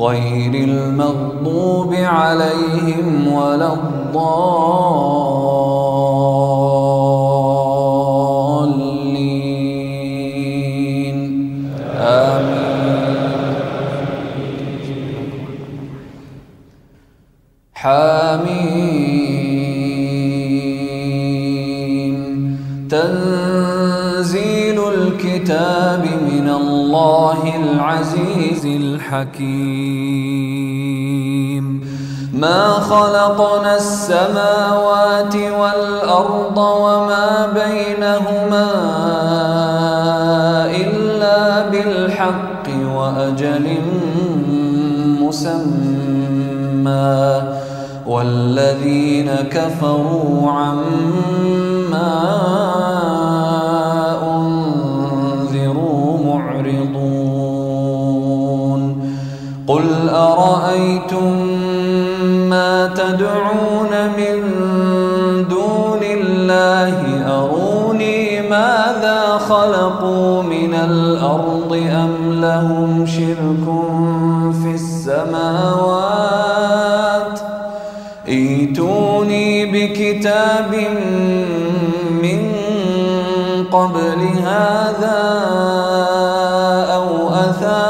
غير المغضوب عليهم ولا الضالين. آمين. حميم تنزيل الكتاب من الله العزيز الحكيم. بينهما إلا بالحق وأجل مسمى والذين كفروا عما قل أرأيتم ما تدعون خلقوا من الأرض أم لهم شرك في السماوات؟ ايتوني بكتاب من قبل هذا أو أثارة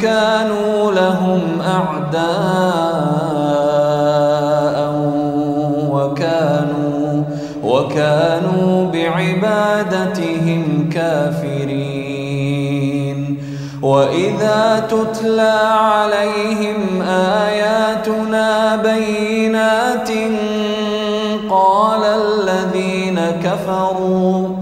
كانوا لهم أعداء وكانوا وكانوا بعبادتهم كافرين. وإذا تتلى عليهم آياتنا بينات قال الذين كفروا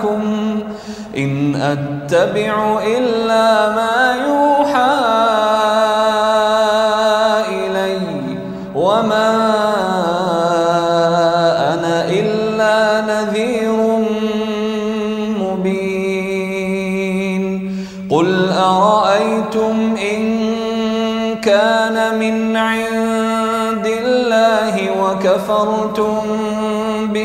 بكم إن أتبع إلا ما يوحى إلي وما أنا إلا نذير مبين. قل أرأيتم إن كان من عند الله وكفرتم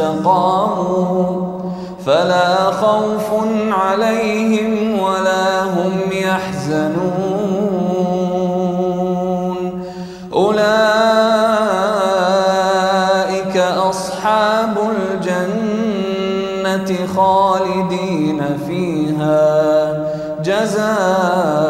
استقاموا فلا خوف عليهم ولا هم يحزنون. أولئك أصحاب الجنة خالدين فيها. جزاء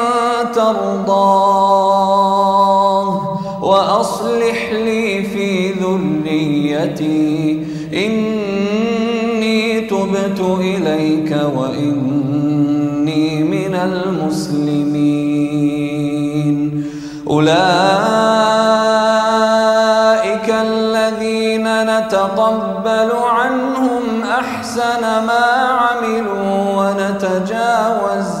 ترضاه وأصلح لي في ذريتي. إني تبت إليك وإني من المسلمين. أولئك الذين نتقبل عنهم أحسن ما عملوا ونتجاوز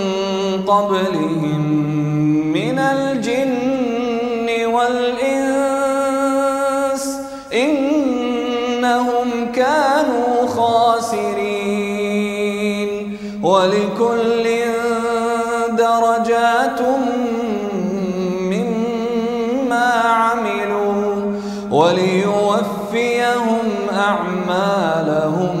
قبلهم من الجن والإنس إنهم كانوا خاسرين ولكل درجات مما عملوا وليوفيهم أعمالهم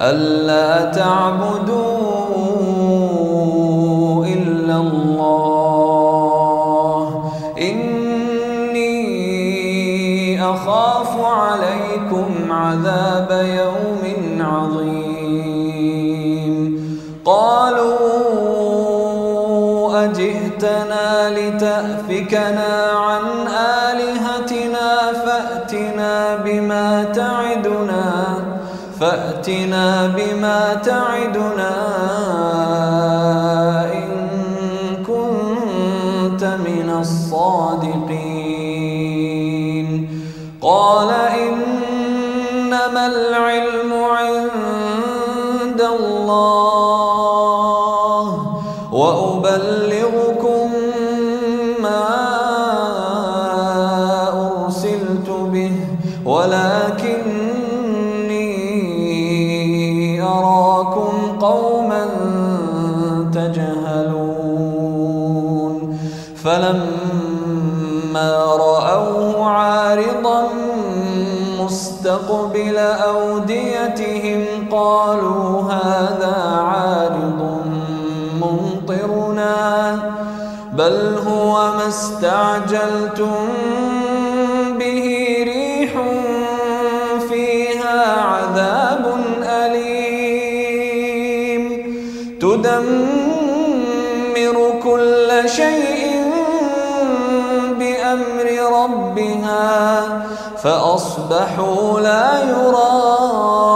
ألا تعبدوا إلا الله. إني أخاف عليكم عذاب يوم عظيم. قالوا أجئتنا لتأفكنا عن آلهتنا فأتنا بما تعدنا. فأتنا بما تعدنا إن كنت من الصادقين. قال إنما العلم عند الله وأبلغكم ما أرسلت به ولكن استعجلتم به ريح فيها عذاب تدمر كل شيء بأمر ربها فأصبحوا لا يرى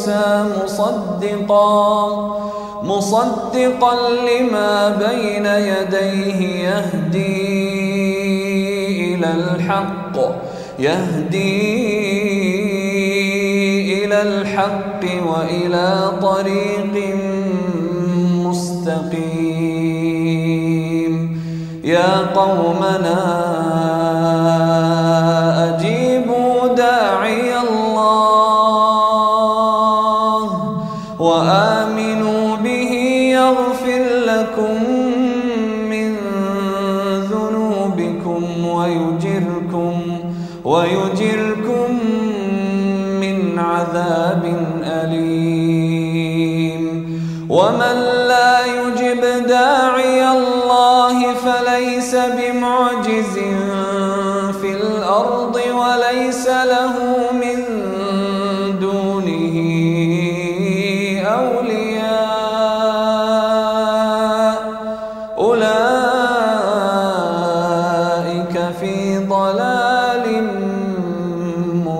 موسى مصدقا مصدقا لما بين يديه يهدي إلى الحق يهدي إلى الحق وإلى طريق مستقيم. يا قومنا ويجركم ويجركم من عذاب أليم. ومن لا يجب داعي الله فليس بمعجز في الأرض وليس له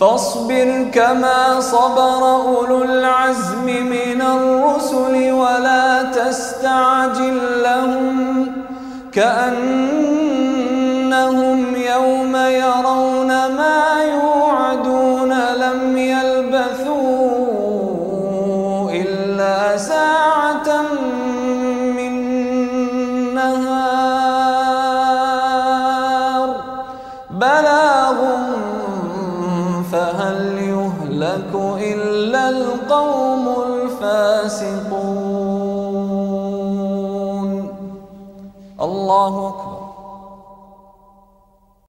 فاصبر كما صبر أولو العزم من الرسل ولا تستعجل لهم كأنهم long